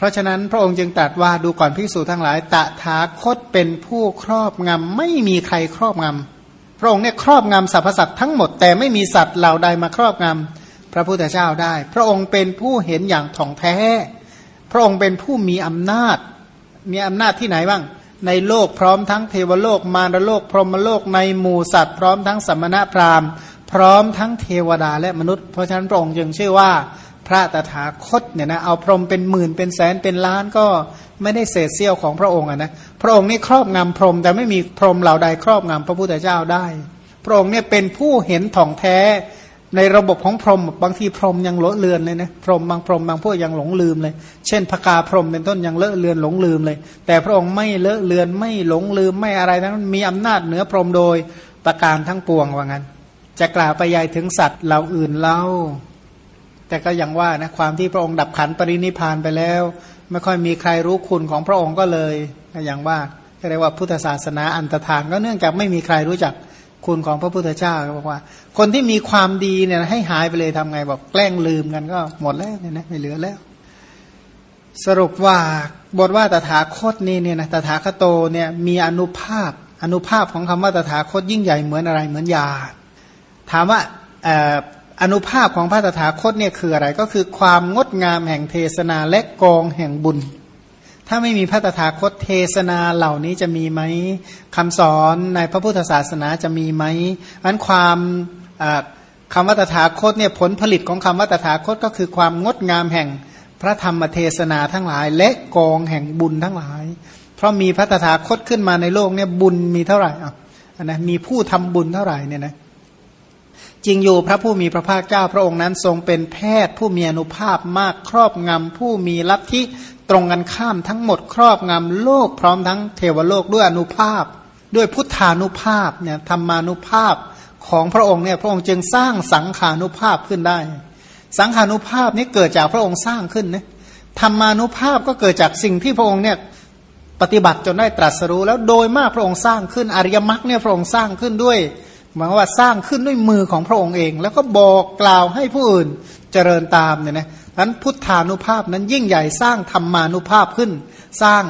เพราะฉะนั้นพระองค์จึงตรัสว่าดูก่อนภิกษุทั้งหลาย ตถาคตเป็นผู้ครอบงำไม่มีใครครอบงำพระองค์เนี่ยครอบงำสรรพสัตว์ทั้งหมดแต่ไม่มีสัตว์เหล่าใดมาครอบงำพระพุทธเจ้าได้ พระองค์เป็นผู้เห็นอย่างถ่องแท้ พระองค์เป็นผู้มีอำนาจ มีอำนาจที่ไหนบ้าง ในโลกพร้อมทั้งเทวโลกมารโลกพรหมโลกในหมู่สัตว์พร้อมทั้งสัมมณพราหมณ์ พร้อมทั้งเทวดาและมนุษย์ เพราะฉะนั้นพระองค์จึงชื่อว่า พระตถาคตเนี่ยนะเอาพรหมเป็นหมื่นเป็นแสนเป็นล้านก็ไม่ได้เศษเสี้ยวของพระองค์นะพระองค์นี่ครอบงำพรหมแต่ไม่มีพรหมเหล่าใดครอบงำพระพุทธเจ้าได้ พระองค์เนี่ยเป็นผู้เห็นถ่องแท้ในระบบของพรหมบางทีพรหมยังเลอะเลือนเลยนะพรหมบางพรหมบางพวกยังหลงลืมเลย เช่นพกาพรหมเป็นต้นยังเลอะเลือนหลงลืมเลย แต่พระองค์ไม่เลอะเลือนไม่หลงลืมไม่อะไรนั้นมีอำนาจเหนือพรหมโดยประการทั้งปวงว่างั้น จะกล่าวไปใหญ่ถึงสัตว์เหล่าอื่นเล่า แต่ก็ยังว่านะความที่พระองค์ดับขันปรินิพานไปแล้ว ไม่ค่อยมีใครรู้คุณของพระองค์ก็เลยก็ยังว่าเรียกว่าพุทธศาสนาอันตรธานก็เนื่องจากไม่มีใครรู้จักคุณของพระพุทธเจ้าบอกว่า คนที่มีความดีเนี่ยให้หายไปเลยทำไงบอกแกล้งลืมกันก็หมดแล้วเนี่ยนะไม่เหลือแล้ว สรุปว่าบทว่าตถาคตนี่เนี่ยนะตถาคโตเนี่ยมีอนุภาพอนุภาพของคำว่าตถาคตยิ่งใหญ่เหมือนอะไรเหมือนยา ถามว่า อนุภาพของพระตถาคตเนี่ยคืออะไรก็คือความงดงามแห่งเทศนาและกองแห่งบุญ ถ้าไม่มีพระตถาคตเทศนาเหล่านี้จะมีไหมคำสอนในพระพุทธศาสนาจะมีไหมอันความคำว่าตถาคตเนี่ยผลผลิตของคำว่าตถาคตก็คือความงดงามแห่งพระธรรมเทศนาทั้งหลาย และกองแห่งบุญทั้งหลาย เพราะมีพระตถาคตขึ้นมาในโลกเนี่ยบุญมีเท่าไหร่อะนะมีผู้ทำบุญเท่าไหร่เนี่ยนะ จริงอยู่พระผู้มีพระภาคเจ้าพระองค์นั้นทรงเป็นแพทย์ผู้มีอนุภาพมากครอบงำผู้มีลัทธิตรงกันข้ามทั้งหมดครอบงำโลกพร้อมทั้งเทวโลกด้วยอนุภาพ ด้วยพุทธานุภาพเนี่ยธรรมานุภาพของพระองค์เนี่ยพระองค์จึงสร้างสังขานุภาพขึ้นได้ สังขานุภาพนี้เกิดจากพระองค์สร้างขึ้นนะธรรมานุภาพก็เกิดจากสิ่งที่พระองค์เนี่ยปฏิบัติจนได้ตรัสรู้ แล้วโดยมากพระองค์สร้างขึ้นอริยมรรคเนี่ยพระองค์สร้างขึ้นด้วย หมายว่าสร้างขึ้นด้วยมือของพระองค์เอง แล้วก็บอกกล่าวให้ผู้อื่นเจริญตามเนี่ยนะนั้นพุทธานุภาพนั้นยิ่งใหญ่สร้างธรรมานุภาพขึ้น สร้าง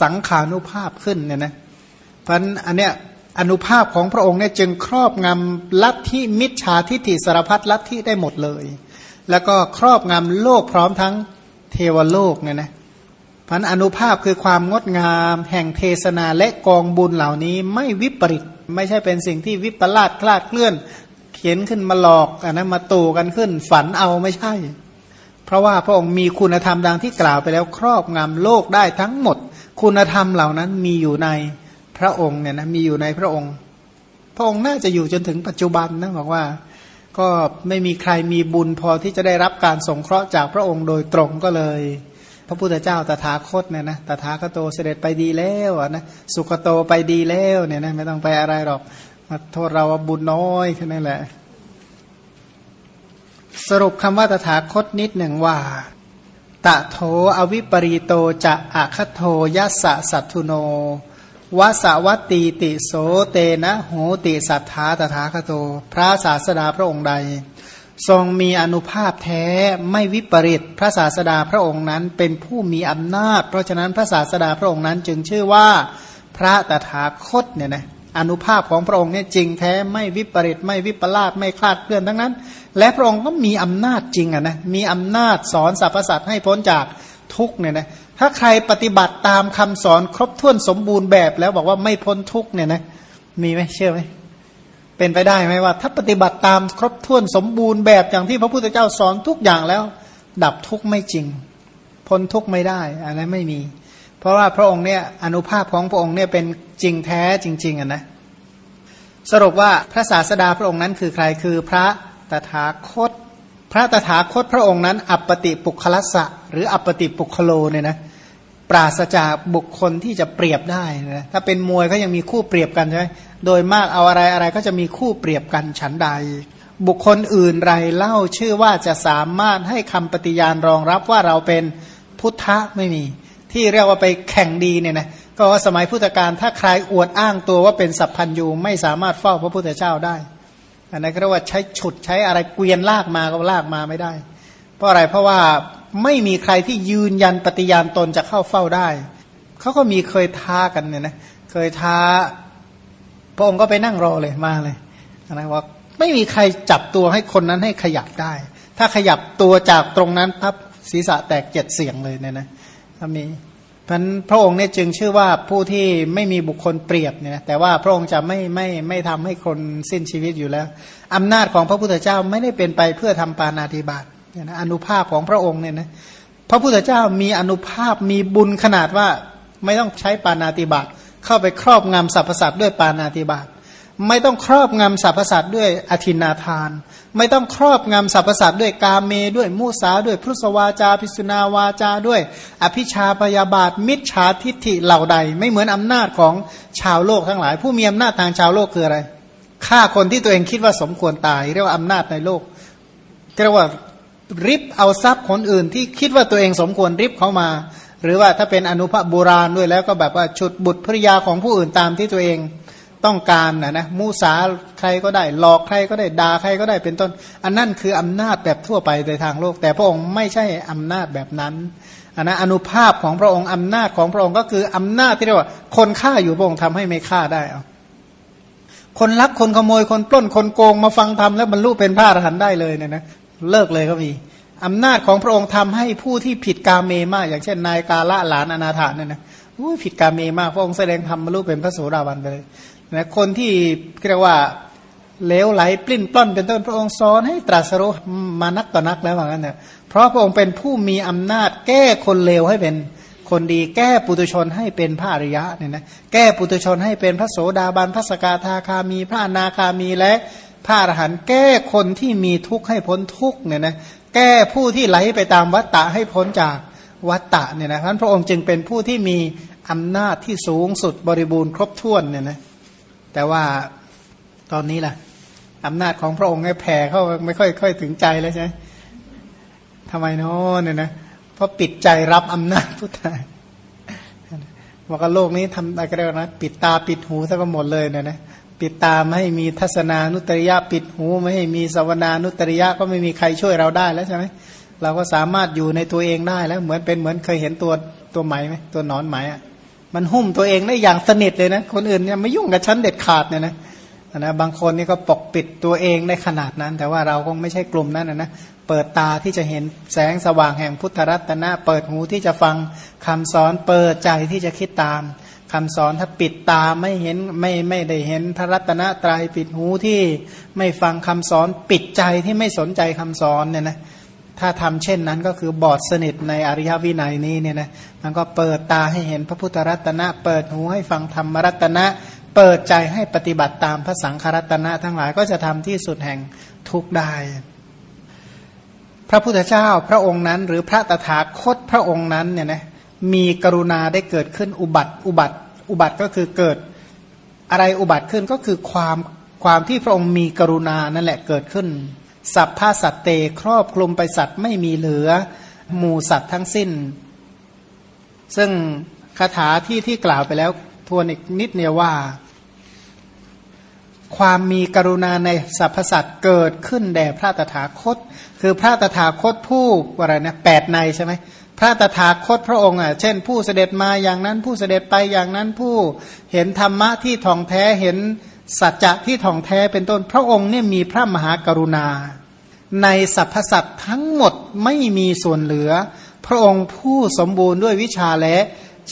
สังขานุภาพขึ้นเนี่ยนะเพราะอันเนี้ยอนุภาพของพระองค์เนี่ยจึงครอบงำลัทธิมิจฉาทิฏฐิสารพัดลัทธิได้หมดเลย แล้วก็ครอบงำโลกพร้อมทั้งเทวโลกเนี่ยนะพันอนุภาพคือความงดงาม แห่งเทศนาและกองบุญเหล่านี้ไม่วิปริต ไม่ใช่เป็นสิ่งที่วิปลาสคลาดเคลื่อน เขียนขึ้นมาหลอกอันนั้นมาตู่กันขึ้น ฝันเอาไม่ใช่ เพราะว่าพระองค์มีคุณธรรมดังที่กล่าวไปแล้วครอบงำโลกได้ทั้งหมด คุณธรรมเหล่านั้นมีอยู่ในพระองค์เนี่ยนะมีอยู่ในพระองค์ พระองค์น่าจะอยู่จนถึงปัจจุบันนะบอกว่า ก็ไม่มีใครมีบุญพอที่จะได้รับการสงเคราะห์จากพระองค์โดยตรงก็เลย พระพุทธเจ้าตถาคตเนี่ยนะตถาคโตเสด็จไปดีแล้วนะสุขโตไปดีแล้วเนี่ยนะไม่ต้องไปอะไรหรอกมาโทษเราบุญน้อยแค่นั้นแหละ สรุปคำว่าตถาคตนิดหนึ่งว่าตะโถอวิปรีโตจะอะคโทยัสสะสัตทุโนวสวัตตีติโสเตนะโหติสัทธาตถาคโต พระศาสดาพระองค์ใด ทรงมีอนุภาพแท้ไม่วิปริตพระศาสดาพระองค์นั้นเป็นผู้มีอำนาจ เพราะฉะนั้นพระศาสดาพระองค์นั้นจึงชื่อว่าพระตถาคตเนี่ยนะอนุภาพของพระองค์เนี่ยจริงแท้ไม่วิปริตไม่วิปลาสไม่คลาดเคลื่อนทั้งนั้น และพระองค์ก็มีอำนาจจริงอะนะมีอำนาจสอนสรรพสัตว์ให้พ้นจากทุกเนี่ยนะถ้าใครปฏิบัติตามคำสอนครบถ้วนสมบูรณ์แบบแล้วบอกว่าไม่พ้นทุกเนี่ยนะมีไหมเชื่อไหม เป็นไปได้ไหมว่า ถ้าปฏิบัติตามครบถ้วนสมบูรณ์แบบอย่างที่พระพุทธเจ้าสอนทุกอย่างแล้ว ดับทุกข์ไม่จริง พ้นทุกข์ไม่ได้อะไรไม่มี เพราะว่าพระองค์เนี่ยอนุภาพของพระองค์เนี่ยเป็นจริงแท้จริงๆอะนะสรุปว่าพระศาสดาพระองค์นั้นคือใครคือพระตถาคต พระตถาคตพระองค์นั้น อัปปติปุคละสะหรืออัปปติปุคโลเนี่ยนะปราศจากบุคคลที่จะเปรียบได้นะถ้าเป็นมวยก็ยังมีคู่เปรียบกันใช่ไหมโดยมากเอาอะไรอะไรก็จะมีคู่เปรียบกันฉันใด บุคคลอื่นไรเล่าชื่อว่าจะสามารถให้คำปฏิญาณรองรับว่าเราเป็นพุทธะไม่มี ที่เรียกว่าไปแข่งดีเนี่ยนะก็ว่าสมัยพุทธกาลถ้าใครอวดอ้างตัวว่าเป็นสัพพัญญูไม่สามารถเฝ้าพระพุทธเจ้าได้อันนั้นก็เรียกว่าใช้ฉุดใช้อะไรเกวียนลากมาก็ลากมาไม่ได้ เพราะอะไรเพราะว่าไม่มีใครที่ยืนยันปฏิญาณตนจะเข้าเฝ้าได้ เขาก็มีเคยท้ากันเนี่ยนะเคยท้า พระองค์ก็ไปนั่งรอเลยมาเลยนะว่าไม่มีใครจับตัวให้คนนั้นให้ขยับได้ ถ้าขยับตัวจากตรงนั้นพับศีรษะแตกเจ็ดเสียงเลยเนี่ยนะถ้ามีพันพระองค์เนี่ยจึงชื่อว่าผู้ที่ไม่มีบุคคลเปรียบเนี่ยนะแต่ว่าพระองค์จะไม่ไม่ไม่ทำให้คนสิ้นชีวิตอยู่แล้วอำนาจของพระพุทธเจ้าไม่ได้เป็นไปเพื่อทำปานาธิบาตเนี่ยนะอนุภาพของพระองค์เนี่ยนะพระพุทธเจ้ามีอนุภาพมีบุญขนาดว่าไม่ต้องใช้ปานาติบาต เข้าไปครอบงำสรรพสัตว์ด้วยปานาติบาตไม่ต้องครอบงำสรรพสัตว์ด้วยอธินาทาน ไม่ต้องครอบงำสรรพสัตว์ด้วยกาเมด้วยมุสาด้วยพุทธวาจา พิสุนาวาจาด้วย อภิชาพยาบาท มิจฉาทิฐิเหล่าใด ไม่เหมือนอำนาจของชาวโลกทั้งหลาย ผู้มีอำนาจทางชาวโลกคืออะไรฆ่าคนที่ตัวเองคิดว่าสมควรตาย เรียกว่าอำนาจในโลกเรียกว่าริบเอาทรัพย์คนอื่นที่คิดว่าตัวเองสมควรริบเขามา หรือว่าถ้าเป็นอนุภาโบราณด้วยแล้วก็แบบว่าฉุดบุตรภริยาของผู้อื่นตามที่ตัวเองต้องการนะนะมูสาใครก็ได้หลอกใครก็ได้ด่าใครก็ได้เป็นต้น อันนั่นคืออำนาจแบบทั่วไปในทางโลก แต่พระองค์ไม่ใช่อำนาจแบบนั้นอันนะอนุภาพของพระองค์อำนาจของพระองค์ก็คืออำนาจที่เรียกว่า คนฆ่าอยู่พระองค์ทำให้ไม่ฆ่าได้เอาคนลักคนขโมยคนปล้นคนโกงมาฟังธรรมแล้วบรรลุเป็นพระอรหันต์ได้เลยเนี่ยนะเลิกเลยก็มี อำนาจของพระองค์ทำให้ผู้ที่ผิดกาเมมาก อย่างเช่นนายกาละหลานอนาถาเนี่ยนะผิดกาเมมาก พระองค์แสดงธรรมบรรลุเป็นพระโสดาบันไปเลยนะคนที่เรียกว่าเลวไหลปลิ้นปล้อนเป็นต้นพระองค์สอนให้ตรัสรู้มานักต่อนักแล้วเหมือนกันเนี่ยเพราะพระองค์เป็นผู้มีอำนาจ แก้คนเลวให้เป็นคนดี แก้ปุตุชนให้เป็นพระอริยะเนี่ยนะแก้ปุตุชนให้เป็นพระโสดาบันพระสกทาคามี พระนาคามีและพระอรหันต์แก้คนที่มีทุกข์ให้พ้นทุกข์เนี่ยนะ แก้ผู้ที่ไหลไปตามวัตตะให้พ้นจากวัตตะเนี่ยนะท่านพระองค์จึงเป็นผู้ที่มีอำนาจที่สูงสุดบริบูรณ์ครบถ้วนเนี่ยนะแต่ว่าตอนนี้ล่ะอำนาจของพระองค์ให้แผ่เข้าไม่ค่อยค่อยถึงใจเลยใช่ไหมทำไมเนาะเนี่ยนะเพราะปิดใจรับอำนาจพุทธาบอกว่าโลกนี้ทำอะไรก็ได้นะปิดตาปิดหูซะก็หมดเลยเนี่ยนะ ปิดตาไม่ให้มีทัศนานุตริยะปิดหูไม่ให้มีสวนานุตริยะก็ไม่มีใครช่วยเราได้แล้วใช่ไหมเราก็สามารถอยู่ในตัวเองได้แล้วเหมือนเป็นเหมือนเคยเห็นตัวตัวไหมไหมตัวนอนไหมอะมันหุ้มตัวเองได้อย่างสนิทเลยนะ คนอื่นเนี่ยไม่ยุ่งกับฉันเด็ดขาดเนี่ยนะนะบางคนนี่ก็ปกปิดตัวเองในขนาดนั้น แต่ว่าเราก็ไม่ใช่กลุ่มนั้นนะนะเปิดตาที่จะเห็นแสงสว่างแห่งพุทธรัตนะ เปิดหูที่จะฟังคำสอนเปิดใจที่จะคิดตาม คำสอนถ้าปิดตาไม่เห็นไม่ไม่ได้เห็นพระรัตนตรายปิดหูที่ไม่ฟังคำสอนปิดใจที่ไม่สนใจคำสอนเนี่ยนะถ้าทำเช่นนั้นก็คือบอดสนิทในอริยวินัยนี้เนี่ยนะมันก็เปิดตาให้เห็นพระพุทธรัตนะ เปิดหูให้ฟังธรรมรัตนะ เปิดใจให้ปฏิบัติตามพระสังฆรัตนะ ทั้งหลายก็จะทำที่สุดแห่งทุกได้ พระพุทธเจ้าพระองค์นั้น หรือพระตถาคตพระองค์นั้นเนี่ยนะ มีกรุณาได้เกิดขึ้นอุบัติอุบัติอุบัติก็คือเกิดอะไรอุบัติขึ้นก็คือความความที่พระองค์มีกรุณานั่นแหละเกิดขึ้น สัพพาสัตเตครอบคลุมไปสัตว์ไม่มีเหลือหมู่สัตว์ทั้งสิ้น ซึ่งคาถาที่ที่กล่าวไปแล้วทวนอีกนิดเนี่ยว่า ความมีกรุณาในสรรพสัตว์เกิดขึ้นแด่พระตถาคต คือพระตถาคตผู้อะไรนะแปดในใช่ไหม พระตถาคตพระองค์อะเช่น ผู้เสด็จมาอย่างนั้นผู้เสด็จไปอย่างนั้นผู้เห็นธรรมะที่ท่องแท้เห็นสัจจะที่ท่องแท้เป็นต้นพระองค์เนี่ยมีพระมหากรุณา ในสรรพสัตว์ทั้งหมดไม่มีส่วนเหลือ พระองค์ผู้สมบูรณ์ด้วยวิชาและ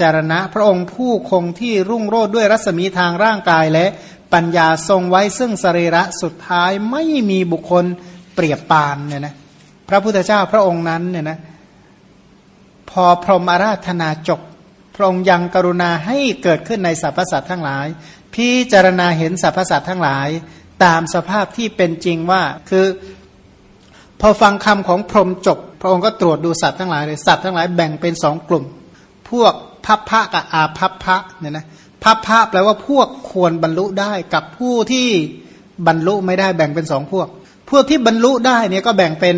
จารณะ พระองค์ผู้คงที่รุ่งโรจน์ด้วยรัศมีทางร่างกายและปัญญาทรงไว้ซึ่งสรีระสุดท้ายไม่มีบุคคลเปรียบปานเนี่ยนะพระพุทธเจ้าพระองค์นั้นเนี่ยนะ พอพรหมอาราธนาจบพระองค์ยังกรุณาให้เกิดขึ้นในสรรพสัตว์ทั้งหลาย พิจารณาเห็นสรรพสัตว์ทั้งหลาย ตามสภาพที่เป็นจริงว่าคือ พอฟังคำของพรหมจบ พระองค์ก็ตรวจดูสัตว์ทั้งหลายเลยสัตว์ทั้งหลายแบ่งเป็นสองกลุ่ม พวกพัพพะกับอาพัพพะเนี่ยนะพัพพะแปลว่าพวกควรบรรลุได้กับผู้ที่บรรลุไม่ได้แบ่งเป็นสองพวก พวกที่บรรลุได้เนี่ยก็แบ่งเป็น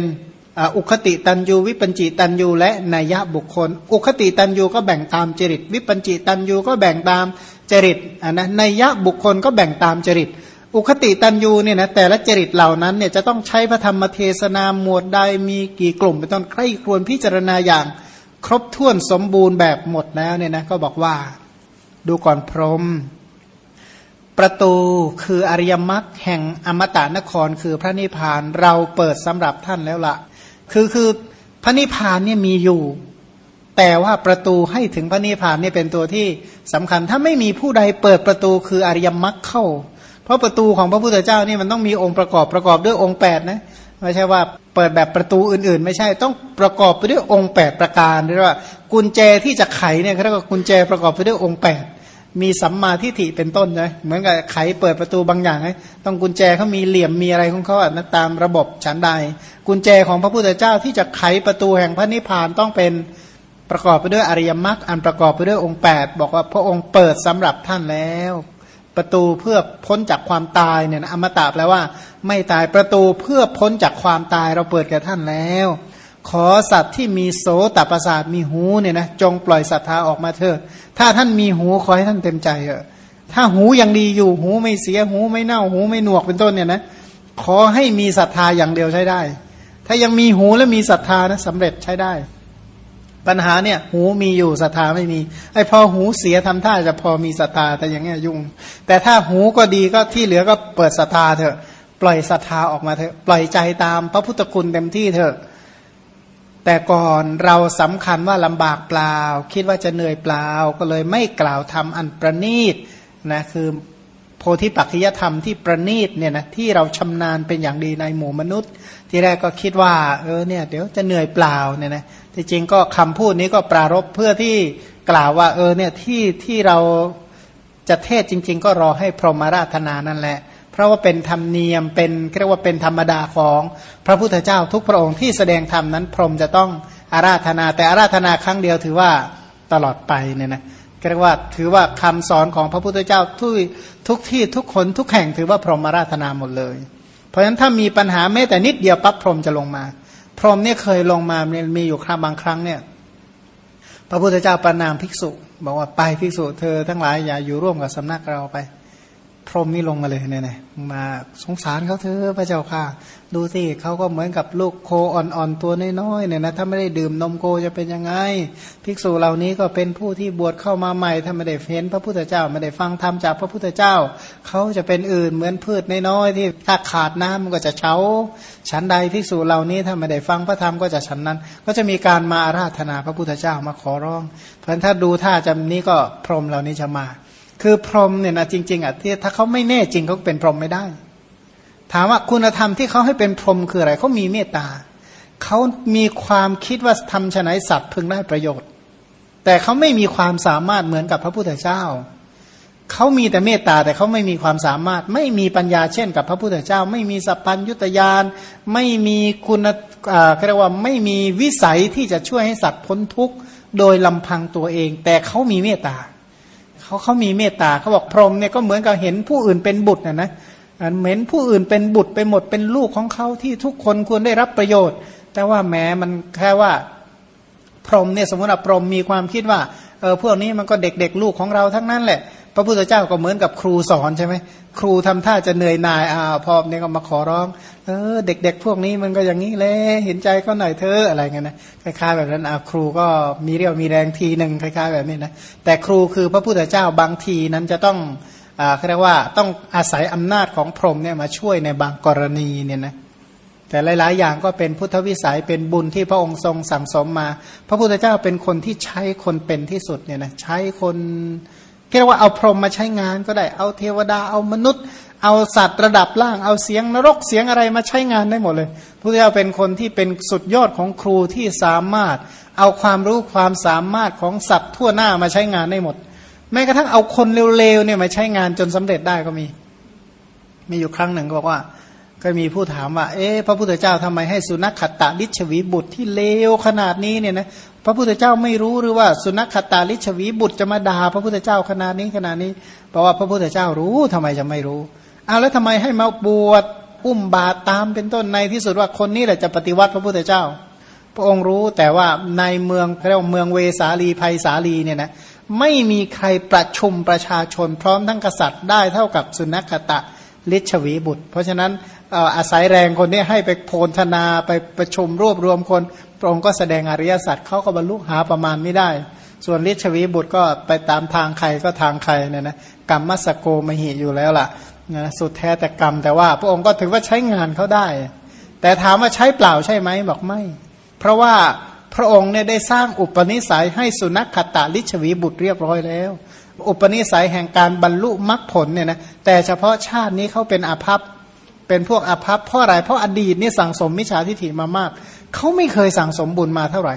อุคติตันยูวิปัญจิตันยูและนัยยะบุคคล อุคติตันยูก็แบ่งตามจริต วิปัญจิตันยูก็แบ่งตามจริตอะนะนัยยะบุคคลก็แบ่งตามจริต อุคติตันยูเนี่ยนะแต่ละจริตเหล่านั้นเนี่ยจะต้องใช้พระธรรมเทศนาหมวดใดมีกี่กลุ่มเป็นต้นใครควรพิจารณาอย่าง ครบถ้วนสมบูรณ์แบบหมดแล้วเนี่ยนะก็บอกว่าดูก่อนพรมประตูคืออริยมรรคแห่งอมตะนครคือพระนิพพานเราเปิดสำหรับท่านแล้วละ คือคือพระนิพพานเนี่ยมีอยู่ แต่ว่าประตูให้ถึงพระนิพพานเนี่ยเป็นตัวที่สำคัญ ถ้าไม่มีผู้ใดเปิดประตูคืออริยมรรคเข้า เพราะประตูของพระพุทธเจ้านี่มันต้องมีองค์ประกอบประกอบด้วยองค์8นะไม่ใช่ว่าเปิดแบบประตูอื่นๆ ไม่ใช่ต้องประกอบไปด้วยองค์ 8 ประการเรียกว่ากุญแจที่จะไขเนี่ยเขาเรียกว่ากุญแจประกอบไปด้วยองค์ 8 มีสัมมาทิฏฐิเป็นต้นใช่เหมือนกับไขเปิดประตูบางอย่างไงต้องกุญแจเขามีเหลี่ยมมีอะไรของเขาอะนะตามระบบฉันใด กุญแจของพระพุทธเจ้าที่จะไขประตูแห่งพระนิพพานต้องเป็นประกอบไปด้วยอริยมรรคอันประกอบไปด้วยองค์ 8 บอกว่าพระองค์เปิดสำหรับท่านแล้ว ประตูเพื่อพ้นจากความตายเนี่ยนะอมตะแปลว่า ไม่ตายประตูเพื่อพ้นจากความตายเราเปิดแก่ท่านแล้ว ขอสัตว์ที่มีโสตประสาทมีหูเนี่ยนะจงปล่อยศรัทธาออกมาเถิดถ้าท่านมีหูขอให้ท่านเต็มใจเถอะถ้าหูยังดีอยู่หูไม่เสียหูไม่เน่าหูไม่หนวกเป็นต้นเนี่ยนะขอให้มีศรัทธาอย่างเดียวใช้ได้ ถ้ายังมีหูและมีศรัทธานะสำเร็จใช้ได้ ปัญหาเนี่ยหูมีอยู่ศรัทธาไม่มีไอ้พอหูเสียทำท่าจะพอมีศรัทธาแต่อย่างเงี้ยยุ่ง แต่ถ้าหูก็ดีก็ที่เหลือก็เปิดศรัทธาเถอะ ปล่อยศรัทธาออกมาเถอะปล่อยใจตามพระพุทธคุณเต็มที่เถอะ แต่ก่อนเราสำคัญว่าลำบากเปล่า คิดว่าจะเหนื่อยเปล่า ก็เลยไม่กล่าวทำอันประณีตนะคือโพธิปัจจยธรรมที่ประณีตเนี่ยนะที่เราชำนาญเป็นอย่างดีในหมู่มนุษย์ ที่แรกก็คิดว่าเออเนี่ยเดี๋ยวจะเหนื่อยเปล่าเนี่ยนะที่จริงก็คำพูดนี้ก็ปรารบเพื่อที่กล่าวว่าเออเนี่ยที่ที่เราจะเทศจริง ๆ ก็รอให้พรหมาราธนานั่นแหละ เพราะว่าเป็นธรรมเนียมเป็นเรียกว่าเป็นธรรมดาของพระพุทธเจ้าทุกพระองค์ที่แสดงธรรมนั้นพรหมจะต้องอาราธนา แต่อาราธนาครั้งเดียวถือว่าตลอดไปเนี่ยนะเรียกว่าถือว่าคำสอนของพระพุทธเจ้าทุกทุกที่ทุกคนทุกแห่งถือว่าพรหมอาราธนาหมดเลย เพราะฉะนั้นถ้ามีปัญหาแม้แต่นิดเดียวปั๊บพรหมจะลงมา พรหมเนี่ยเคยลงมามีอยู่ครั้งบางครั้งเนี่ยพระพุทธเจ้าประนามภิกษุ บอกว่าไปภิกษุเธอทั้งหลายอย่าอยู่ร่วมกับสำนักเราไป พรมนี่ลงมาเลยเนี่ยมาสงสารเขาเถอะพระเจ้าค่ะ ดูสิเขาก็เหมือนกับลูกโคอ่อนๆตัวน้อยๆเนี่ยนะถ้าไม่ได้ดื่มนมโคจะเป็นยังไง ภิกษุเหล่านี้ก็เป็นผู้ที่บวชเข้ามาใหม่ถ้าไม่ได้เห็นพระพุทธเจ้าไม่ได้ฟังธรรมจากพระพุทธเจ้าเขาจะเป็นอื่นเหมือนพืชน้อยๆที่ถ้าขาดน้ำมันก็จะเฉาฉันใดภิกษุเหล่านี้ถ้าไม่ได้ฟังพระธรรมก็จะฉันนั้น ก็จะมีการมาอาราธนาพระพุทธเจ้ามาขอร้อง เพราะถ้าดูท่าจำนี้ก็พรมเหล่านี้จะมา คือพรหมเนี่ยนะจริง ๆอะที่ถ้าเขาไม่แน่จริงเขาเป็นพรหมไม่ได้ ถามว่าคุณธรรมที่เขาให้เป็นพรหมคืออะไรเขามีเมตตาเขามีความคิดว่าทำฉนัยสัตว์พึงได้ประโยชน์ แต่เขาไม่มีความสามารถเหมือนกับพระพุทธเจ้าเขามีแต่เมตตาแต่เขาไม่มีความสามารถ ไม่มีปัญญาเช่นกับพระพุทธเจ้า ไม่มีสัพพัญยุตยานไม่มีคุณอ่าเรียกว่าไม่มีวิสัยที่จะช่วยให้สัตว์พ้นทุกข์โดยลำพังตัวเอง แต่เขามีเมตตา เขาเขามีเมตตาเขาบอกพรหมเนี่ยก็เหมือนกับเห็นผู้อื่นเป็นบุตรนะนะเหม็นผู้อื่นเป็นบุตรไปหมดเป็นลูกของเขาที่ทุกคนควรได้รับประโยชน์ แต่ว่าแม้มันแค่ว่าพรหมเนี่ยสมมติว่าพรหมมีความคิดว่าเออพวกนี้มันก็เด็กๆลูกของเราทั้งนั้นแหละ พระพุทธเจ้าก็เหมือนกับครูสอนใช่ไหมครูทำท่าจะเหนื่อยหน่ายอ่าวพอเนี่ยก็มาขอร้อง เออ เด็ก ๆ พวกนี้มันก็อย่างนี้เลยเห็นใจก็หน่อยเธออะไรเงี้ยนะคล้ายๆแบบนั้นอ่าวครูก็มีเรี่ยวมีแรงทีหนึ่งคล้ายๆแบบนี้นะแต่ครูคือพระพุทธเจ้าบางทีนั้นจะต้องอ่าเรียกว่าต้องอาศัยอำนาจของพรหมเนี่ยมาช่วยในบางกรณีเนี่ยนะแต่หลาย ๆ อย่างก็เป็นพุทธวิสัยเป็นบุญที่พระองค์ทรงสั่งสมมา พระพุทธเจ้าเป็นคนที่ใช้คนเป็นที่สุดเนี่ยนะใช้คน เรียกว่าเอาพรหมมาใช้งานก็ได้ เอาเทวดา เอามนุษย์ เอาสัตว์ระดับล่าง เอาเสียงนรกเสียงอะไรมาใช้งานได้หมดเลยพระเจ้าเป็นคนที่เป็นสุดยอดของครูที่สามารถ เอาความรู้ความสามารถของสัตว์ทั่วหน้ามาใช้งานได้หมด แม้กระทั่งเอาคนเร็วๆเนี่ยมาใช้งานจนสำเร็จได้ก็มี มีอยู่ครั้งหนึ่งก็บอกว่า ก็มีผู้ถามว่า เอ๊ะพระพุทธเจ้าทำไมให้สุนัขขัตตาลิชวีบุตรที่เลวขนาดนี้เนี่ยนะ พระพุทธเจ้าไม่รู้หรือว่าสุนัขขัตาลิชวีบุตรจะมาด่าพระพุทธเจ้าขนาดนี้ขนาดนี้ เพราะว่าพระพุทธเจ้ารู้ทำไมจะไม่รู้เอาแล้วทำไมให้มาบวชอุ้มบาตตามเป็นต้นในที่สุดว่าคนนี้แหละจะปฏิวัติพระพุทธเจ้า พระองค์รู้แต่ว่าในเมืองเรียกว่าเมืองเวสาลีภัยสาลีเนี่ยนะไม่มีใครประชุมประชาชนพร้อมทั้งกษัตริย์ได้เท่ากับสุนัขขตะลิชวีบุตร เพราะฉะนั้นอาศัยแรงคนนี้ให้ไปโพลธนาไปประชุมรวบรวมคน พระองค์ก็แสดงอริยสัจเขาก็บรรลุหาประมาณไม่ได้ ส่วนลิชวีบุตรก็ไปตามทางใครก็ทางใครเนี่ยนะกรรมมัสโกมหิอยู่แล้วล่ะนะสุดแท้แต่กรรมแต่ว่า พระองค์ก็ถือว่าใช้งานเขาได้ แต่ถามว่าใช้เปล่าใช่ไหมบอกไม่ เพราะว่าพระองค์เนี่ยได้สร้างอุปนิสัยให้สุนัขขตาลิชวีบุตรเรียบร้อยแล้ว อุปนิสัยแห่งการบรรลุมรรคผลเนี่ยนะแต่เฉพาะชาตินี้เขาเป็นอาภัพเป็นพวกอาภัพเพราะอะไรเพราะอดีตนี่สั่งสมมิจฉาทิฏฐิมามาก เขาไม่เคยสั่งสมบุญมาเท่าไหร่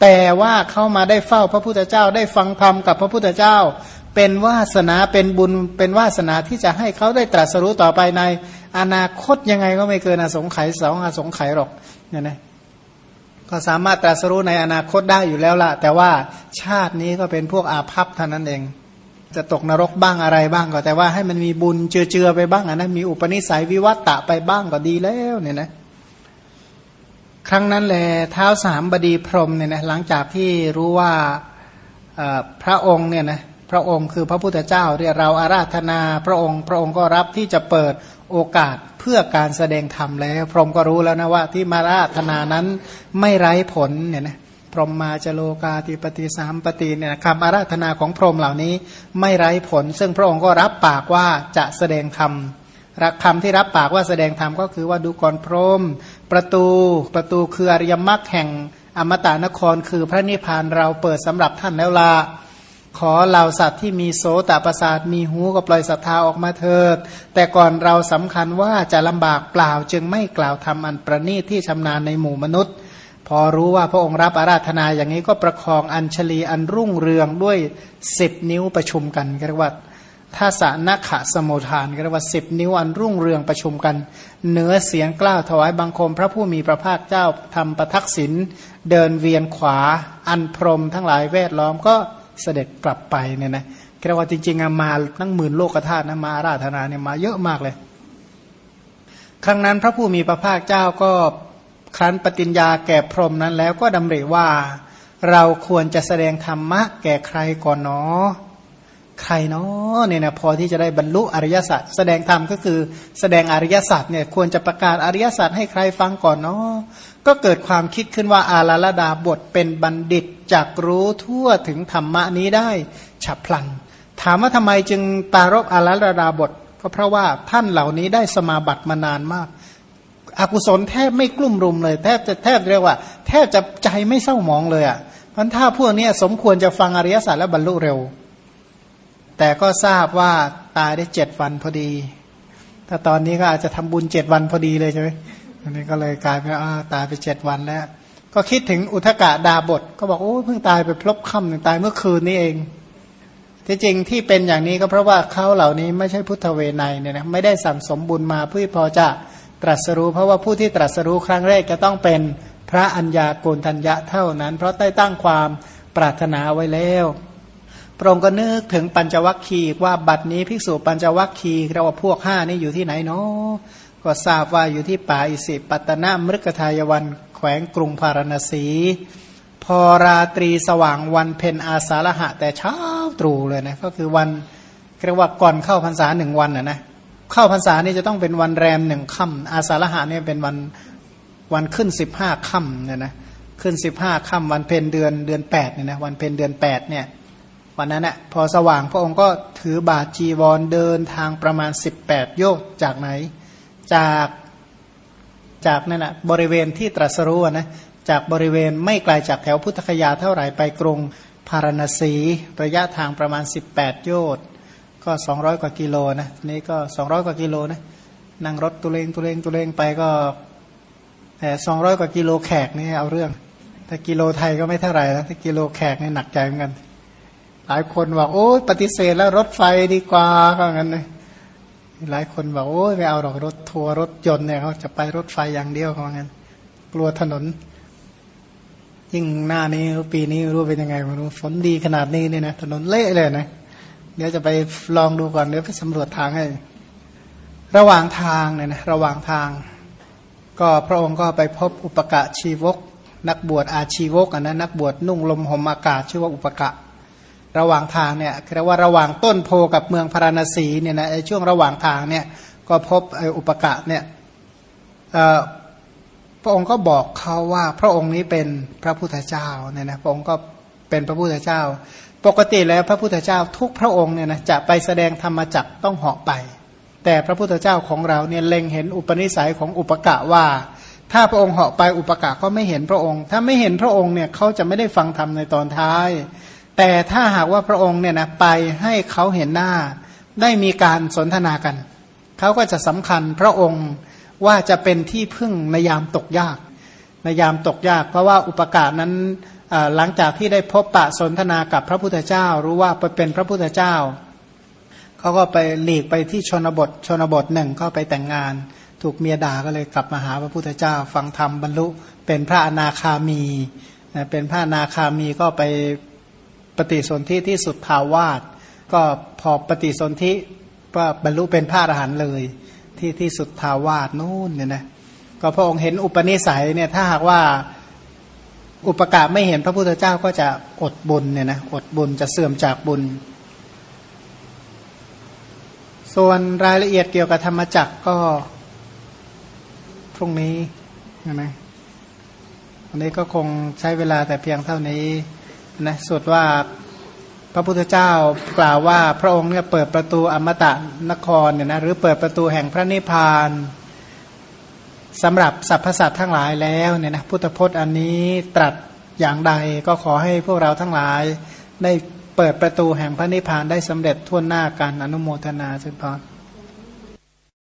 แต่ว่าเขามาได้เฝ้าพระพุทธเจ้าได้ฟังธรรมกับพระพุทธเจ้า เป็นวาสนาเป็นบุญเป็นวาสนาที่จะให้เขาได้ตรัสรู้ต่อไปใน อนาคตยังไงก็ไม่เกินอสงไขยสองอสงไขยหรอกเนี่ยนะก็สามารถตรัสรู้ในอนาคตได้อยู่แล้วล่ะแต่ว่าชาตินี้ก็เป็นพวกอาภัพเท่านั้นเอง จะตกนรกบ้างอะไรบ้างก็แต่ว่าให้มันมีบุญเจือๆไปบ้างนะมีอุปนิสัยวิวัตตะไปบ้างก็ดีแล้วเนี่ยนะ ครั้งนั้นแลเท้าสามบดีพรมเนี่ยนะหลังจากที่รู้ว่าพระองค์เนี่ยนะพระองค์คือพระพุทธเจ้าเรียกเราอาราธนาพระองค์พระองค์ก็รับที่จะเปิดโอกาสเพื่อการแสดงธรรมแล้ว พรหมก็รู้แล้วนะว่าที่มาราธนานั้นไม่ไร้ผลเนี่ยนะพรหมมาจโลกาติปฏิสามปฏิเนี่ยคำอาราธนาของพรหมเหล่านี้ไม่ไร้ผล ซึ่งพระองค์ก็รับปากว่าจะแสดงธรรม รักคำที่รับปากว่าแสดงธรรมก็คือว่าดูก่อนพรม ประตูประตูคืออริยมรรคแห่งอมตะนครคือพระนิพพานเราเปิดสำหรับท่านแล้วลาขอเหล่าสัตว์ที่มีโสตประสาทมีหูก็ปล่อยศรัทธาออกมาเถิด แต่ก่อนเราสำคัญว่าจะลำบากเปล่าจึงไม่กล่าวทำอันประณีตที่ชำนาญในหมู่มนุษย์ พอรู้ว่าพระองค์รับอาราธนาอย่างนี้ก็ประคองอัญชลีอันรุ่งเรืองด้วยสิบนิ้วประชุมกันเรียกว่า ท่าสานักขะสมุทานเรียกว่าสิบนิ้วอันรุ่งเรืองประชุมกัน เนื้อเสียงกล้าวถวายบังคม พระผู้มีพระภาคเจ้าทำประทักษิณเดินเวียนขวา อันพรมทั้งหลายแวดล้อมก็เสด็จกลับไปเนี่ยนะเรียกว่าจริงๆมาตั้งหมื่นโลกธาตุนะมาราธนาเนี่ยมาเยอะมากเลย ครั้งนั้นพระผู้มีพระภาคเจ้าก็ครั้นปฏิญญาแก่พรมนั้นแล้วก็ดำริว่า เราควรจะแสดงธรรมะแก่ใครก่อนเนาะ ใครเนาะเนี่ยนะพอที่จะได้บรรลุอริยสัจแสดงธรรมก็คือ แสดงอริยสัจเนี่ยควรจะประกาศอริยสัจให้ใครฟังก่อนเนาะก็เกิดความคิดขึ้นว่าอาลาลดาบทเป็นบัณฑิตจักรู้ทั่วถึงธรรมะนี้ได้ฉับพลัน ถามว่าทำไมจึงปารบอาลาลดาบทก็เพราะว่าท่านเหล่านี้ได้สมาบัติมานานมากอากุศลแทบไม่กลุ่มรุมเลย แทบจะแทบเรียกว่า แทบจะใจไม่เศร้าหมองเลยอะ่ะพันถ้าพวกนี้สมควรจะฟังอริยสัจและบรรลุเร็ว แต่ก็ทราบว่าตายได้เจ็ดวันพอดี ถ้าตอนนี้ก็อาจจะทำบุญเจ็ดวันพอดีเลยใช่ไหมอันนี้ก็เลยกลายเป็นตายไปเจ็ดวันแล้ว ก็คิดถึงอุทกะดาบท ก็บอกโอ้เพิ่งตายไปพลบค่ำหนึ่งตายเมื่อคืนนี้เองที่จริงที่เป็นอย่างนี้ก็เพราะว่าเขาเหล่านี้ไม่ใช่พุทธเวไนเนี่ยนะไม่ได้สั่งสมบุญมาเพื่อพอจะตรัสรู้เพราะว่าผู้ที่ตรัสรู้ครั้งแรกจะต้องเป็นพระัญญาโกณทัญญะเท่านั้น เพราะได้ตั้งความปรารถนาไว้แล้ว พระองค์ก็นึกถึงปัญจวัคคีย์ว่าบัดนี้ภิกษุปัญจวัคคีย์เราว่าพวกห้านี่อยู่ที่ไหนเนาะก็ทราบว่าอยู่ที่ป่าอิสิปัตนามฤกทายวันแขวงกรุงพาราณสี พอราตรีสว่างวันเพ็ญอาสาฬหะ แต่เช้าตรู่เลยนะก็คือวันเรียกว่าก่อนเข้าพรรษาหนึ่งวันนะนะเข้าพรรษานี่จะต้องเป็นวันแรมหนึ่งค่ำอาสาฬหะเนี่ยเป็นวันวันขึ้นสิบห้าค่ำเนี่ยนะขึ้นสิบห้าค่ำวันเพ็ญเดือนเดือนแปดเนี่ยนะวันเพ็ญเดือนแปดเนี่ย วันนั้นน่ะพอสว่างพระองค์ก็ถือบาทจีวรเดินทางประมาณ 18 โยกจากไหน จากจากนั่นแหะบริเวณที่ตรัสรู้นะจากบริเวณไม่ไกลาจากแถวพุทธคยาเท่าไหร่ไปกรุงพาราณสีระยะทางประมาณ 18 โยชน์ก็ 200 กว่ากิโลนะนี่ก็ 200 กว่ากิโลนะนั่งรถตุเลงตุเลงตุเลงไปก็แต่200 กว่ากิโลแขกนี่เอาเรื่อง ถ้ากิโลไทยก็ไม่เท่าไหร่นะถ้ากิโลแขกนี่หนักใจเหมือนกัน หลายคนบอกโอ้ปฏิเสธแล้วรถไฟดีกว่าก็งั้นเลยหลายคนบอกโอ้ไม่เอาหรอกรถทัวร์รถยนต์เนี่ยเขาจะไปรถไฟอย่างเดียวเขางั้น กลัวถนน ยิ่งหน้านี้ปีนี้รู้เป็นยังไงไม่รู้ฝนดีขนาดนี้เนี่ยนะถนนเละเลยนะเดี๋ยวจะไปลองดูก่อนเดี๋ยวไปสำรวจทางให้ระหว่างทางเนี่ยนะระหว่างทาง ก็พระองค์ก็ไปพบอุปกะชีวก นักบวชอาชีวกอันนะนักบวชนุ่งลมห่มอากาศชื่อว่าอุปกะ ระหว่างทางเนี่ยเรียกว่าระหว่างต้นโพกับเมืองพาราณสีเนี่ยนะไอ้ช่วงระหว่างทางเนี่ยก็พบไอ้อุปกะเนี่ยพระองค์ก็บอกเขาว่าพระองค์นี้เป็นพระพุทธเจ้าเนี่ยนะพระองค์ก็เป็นพระพุทธเจ้า ปกติแล้วพระพุทธเจ้าทุกพระองค์เนี่ยนะจะไปแสดงธรรมจักต้องเหาะไป แต่พระพุทธเจ้าของเราเนี่ยเล็งเห็นอุปนิสัยของอุปกะว่า ถ้าพระองค์เหาะไปอุปกะก็ไม่เห็นพระองค์ ถ้าไม่เห็นพระองค์เนี่ยเขาจะไม่ได้ฟังธรรมในตอนท้าย แต่ถ้าหากว่าพระองค์เนี่ยนะไปให้เขาเห็นหน้า ได้มีการสนทนากัน เขาก็จะสำคัญพระองค์ว่าจะเป็นที่พึ่งในยามตกยากในยามตกยาก เพราะว่าอุปการนั้นหลังจากที่ได้พบปะสนทนากับพระพุทธเจ้า รู้ว่าไปเป็นพระพุทธเจ้า เขาก็ไปหลีกไปที่ชนบทชนบทหนึ่งก็ไปแต่งงาน ถูกเมียด่าก็เลยกลับมาหาพระพุทธเจ้า ฟังธรรมบรรลุเป็นพระอนาคามีเป็นพระอนาคามีก็ไป ปฏิสนธิที่สุดทาวาสก็พอปฏิสนธิก็บรรลุเป็นพระอรหันต์เลย ที่ที่สุดทาวาสนู่นเนี่ยนะก็พระองค์เห็นอุปนิสัยเนี่ยถ้าหากว่าอุปการไม่เห็นพระพุทธเจ้าก็จะอดบุญเนี่ยนะอดบุญจะเสื่อมจากบุญ ส่วนรายละเอียดเกี่ยวกับธรรมจักก็ พรุ่งนี้นะอันนี้ก็คงใช้เวลาแต่เพียงเท่านี้ นะสุดว่าพระพุทธเจ้ากล่าวว่าพระองค์เนี่ยเปิดประตูอมตะนครเนี่ยนะหรือเปิดประตูแห่งพระนิพพานสำหรับสรรพสัตว์ทั้งหลายแล้วเนี่ยนะพุทธพจน์อันนี้ตรัสอย่างใดก็ขอให้พวกเราทั้งหลายได้เปิดประตูแห่งพระนิพพานได้สำเร็จทั่วหน้ากันอนุโมทนาสุภาพ